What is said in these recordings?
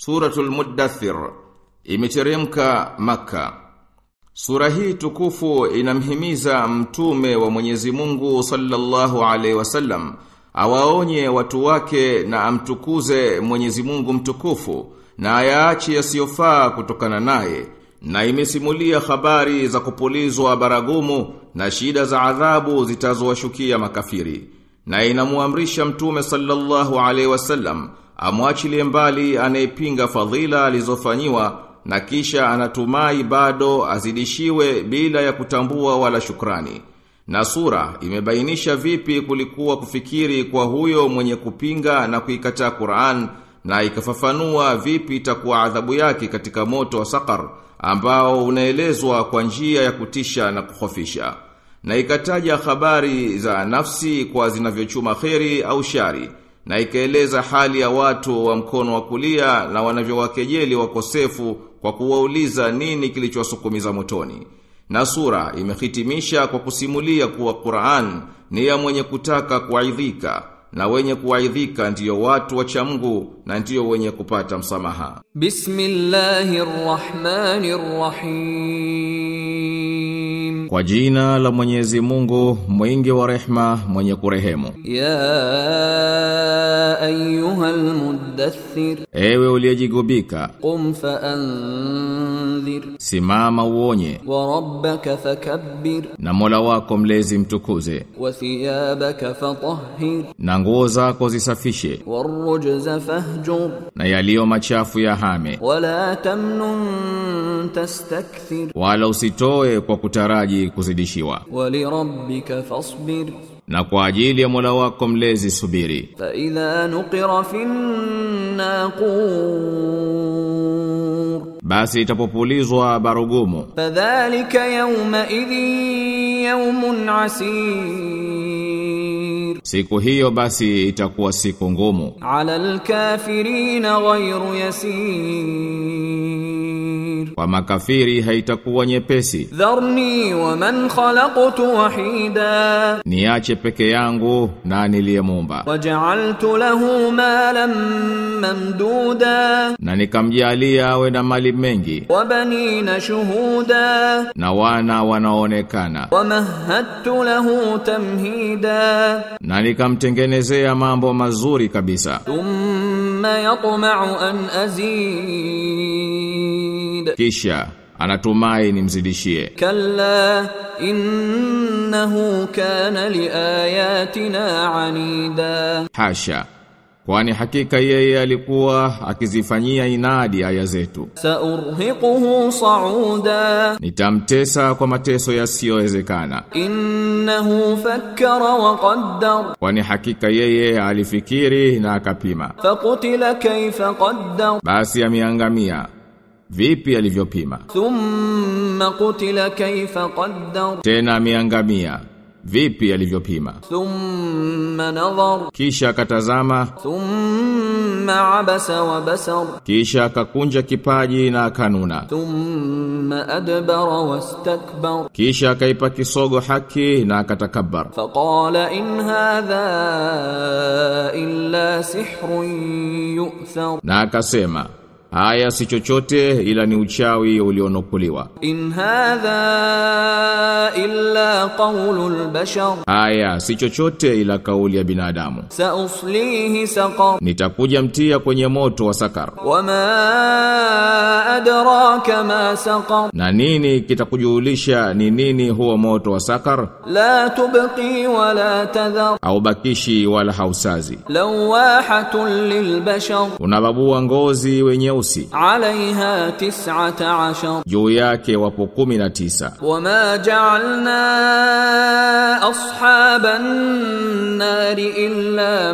Suratul Muddathir imeteremka maka. Sura hii tukufu inamhimiza mtume wa Mwenyezi Mungu sallallahu alaihi wasallam awaonye watu wake na amtukuze Mwenyezi Mungu mtukufu na ayaache yasiyofaa kutokana naye na imesimulia habari za kupulizwa baragumu na shida za adhabu zitazowashukia makafiri na inamuamrisha mtume sallallahu alaihi wasallam amwachilie mbali anayepinga fadhila alizofanyiwa na kisha anatumai bado azidishiwe bila ya kutambua wala shukrani. Na sura imebainisha vipi kulikuwa kufikiri kwa huyo mwenye kupinga na kuikataa Qur'an na ikafafanua vipi itakuwa adhabu yake katika moto wa sakar ambao unaelezwa kwa njia ya kutisha na kuhofisha. Na ikataja habari za nafsi kwa zinavyochuma kheri au shari na ikaeleza hali ya watu wa mkono wa kulia na wanavyowakejeli wakosefu kwa kuwauliza nini kilichowasukumiza motoni. Na sura imehitimisha kwa kusimulia kuwa Qur'an ni ya mwenye kutaka kuaidhika na wenye kuaidhika ndiyo watu wacha Mungu na ndiyo wenye kupata msamaha. Bismillahirrahmanirrahim. Kwa jina la Mwenyezi Mungu, mwingi wa rehma, mwenye kurehemu. Ya ayyuhal muddaththir. Ewe uliyejigubika, qum fa anzir, simama uonye, wa rabbaka fakabbir. Na Mola wako mlezi mtukuze, wa thiyabaka fatahhir. Na nguo zako zisafishe, warrujza fahjur. Na yaliyo machafu ya hame, wala tamnun tastakthir. Wala usitoe kwa kutaraji unahitaji kuzidishiwa. Walirabbika fasbir na kwa ajili ya Mola wako mlezi subiri. Fa idha nuqira finnaqur, basi itapopulizwa barugumu. Fadhalika yawma idhi yawmun asir, siku hiyo basi itakuwa siku ngumu. Alal kafirina ghayru yasir kwa makafiri haitakuwa nyepesi. Dharni wa man khalaqtu wahida, niache peke yangu na niliyemuumba. waj'altu lahu malan mamduda, na nikamjalia awe na mali mengi. Wa banina shuhuda, na wana wanaonekana. Wa mahattu lahu tamhida, na nikamtengenezea mambo mazuri kabisa. Thumma yatma'u an azid mazid kisha anatumai nimzidishie. Kalla innahu kana liayatina anida. Hasha kwani hakika yeye alikuwa akizifanyia inadi aya zetu. Saurhiquhu sauda. Nitamtesa kwa mateso yasiyowezekana. Innahu fakkara wa qaddar. Kwani hakika yeye alifikiri na akapima. Fakutila kaifa qaddar. Basi ameangamia vipi alivyopima. Thumma qutila kaifa qaddar, tena ameangamia vipi alivyopima. Thumma nadhar, kisha akatazama. Thumma abasa wa basar, kisha akakunja kipaji na akanuna. Thumma adbara wastakbar, kisha akaipa kisogo haki na akatakabbar. Faqala in hadha illa sihrun yu'thar, na akasema Haya si chochote ila ni uchawi ulionukuliwa. In hadha illa qawlul bashar. Haya si chochote ila kauli ya binadamu. Sauslihi saqar. Nitakuja mtia kwenye moto wa sakar. Wama adraka ma saqar. Na nini kitakujulisha ni nini huo moto wa sakar? La tubqi wala tadhar. Au bakishi wala hausazi. Lawahatun lil bashar. Unababua ngozi wenyewe wenyeusi. عليها تسعة عشر Juu yake wapo kumi na tisa. وما جعلنا أصحاب النار إلا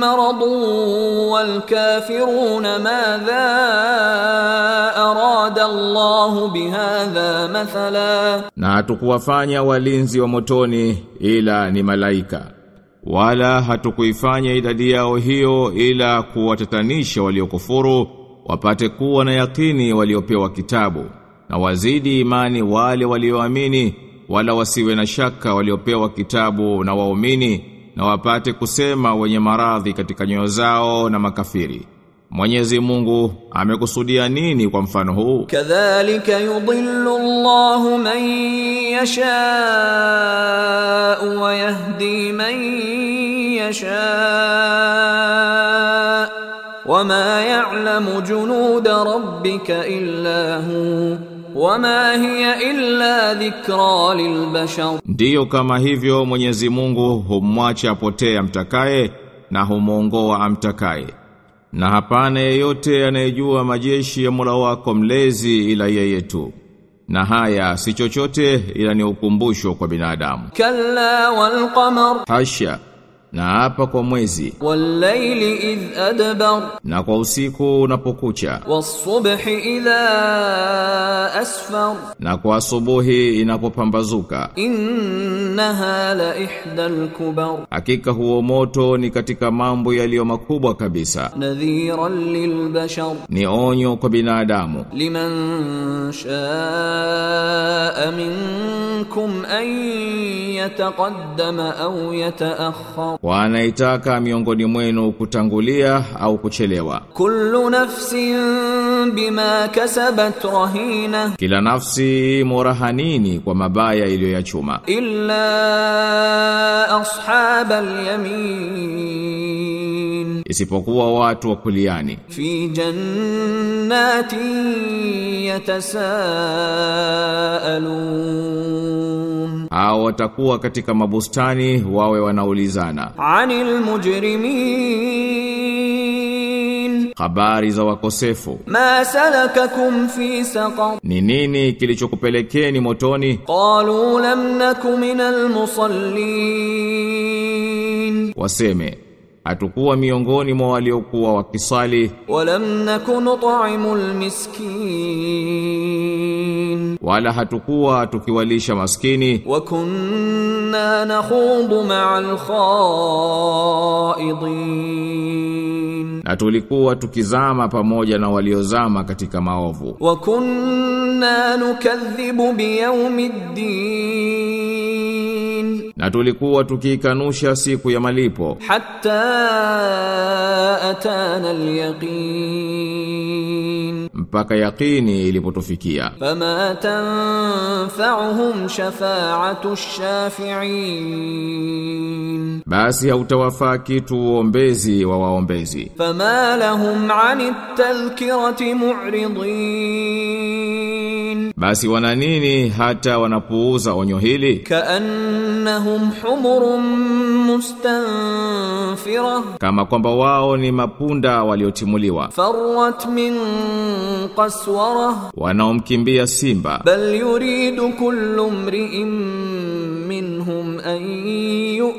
مرض والكافرون ماذا أراد الله بهذا مثلا Na hatukuwafanya walinzi wa motoni ila ni malaika. Wala hatukuifanya idadi yao hiyo ila kuwatatanisha waliokufuru wapate kuwa na yakini waliopewa kitabu na wazidi imani wale walioamini wala wasiwe na shaka waliopewa kitabu na waumini na wapate kusema wenye maradhi katika nyoyo zao na makafiri. Mwenyezi Mungu amekusudia nini kwa mfano huu? Kadhalika yudhillu Allahu man yasha wa yahdi man yasha'u wama ya'lamu junuda rabbika illa hu wama hiya illa dhikra lilbashar, ndiyo kama hivyo Mwenyezi Mungu humwacha apotee amtakaye na humwongoa amtakaye, na hapana yeyote anayejua majeshi ya Mola wako mlezi ila yeye tu. Na haya si chochote ila ni ukumbusho kwa binadamu. Kalla wal qamar, hasha na hapa kwa mwezi. Walaili idh adbar. Na kwa usiku unapokucha. Wasubhi idha asfar. Na kwa asubuhi inapopambazuka. Innaha la ihdal kubar. Hakika huo moto ni katika mambo yaliyo makubwa kabisa. Nadhiran lilbashar ni onyo kwa binadamu. Liman shaa minkum an yataqaddama au yataakhkhar wanaitaka miongoni mwenu kutangulia au kuchelewa. Kullu nafsin bima kasabat rahina, kila nafsi murahanini kwa mabaya iliyoyachuma. Illa ashabal yamin, isipokuwa watu wa kuliani. Fi jannatin yatasaalun hao watakuwa katika mabustani wawe wanaulizana. Anil mujrimin. Habari za wakosefu. Ma salakakum fi saqar. Ni nini kilichokupelekeni motoni? Qalu lam nakum minal musallin. Waseme atakuwa miongoni mwa waliokuwa wakisali. Walam nakunu ta'imul miskin wala hatukuwa tukiwalisha maskini. Wa kunna nakhudu ma'al khaidin. Na tulikuwa tukizama pamoja na waliozama katika maovu. Wa kunna nukadhibu biyawmiddin na tulikuwa tukikanusha siku ya malipo. Hatta atana al-yaqin mpaka yaqini ilipotufikia. Fama tanfa'uhum shafa'atu shafi'in. Basi hautawafaa kitu uombezi wa waombezi. Fama lahum 'anit tadhkirati mu'ridin. Basi wana nini hata wanapuuza onyo hili? Kaannahum humurun mustanfira, kama kwamba wao ni mapunda waliotimuliwa. Farwat min qaswara, wanaomkimbia simba. Bal yuridu kullu mri'in minhum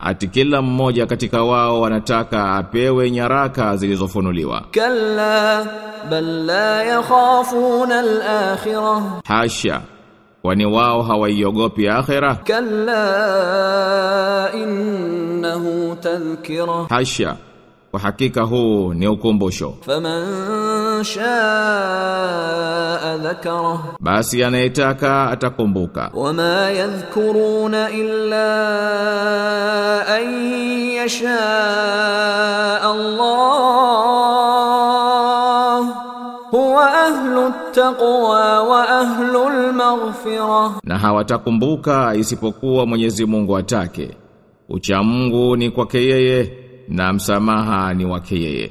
ati kila mmoja katika wao wanataka apewe nyaraka zilizofunuliwa. Kalla bal la hasha kwani wao hawaiogopi akhira. Kalla innahu tadhkira, hasha kwa hakika huu ni ukumbusho. Faman shaa dhakara basi anayetaka atakumbuka. Wama yadhkuruna illa an yasha Allah. Huwa ahlu taqwa wa ahlu almaghfira. Na hawatakumbuka isipokuwa Mwenyezi Mungu atake. Ucha Mungu ni kwake yeye na msamaha ni wake yeye.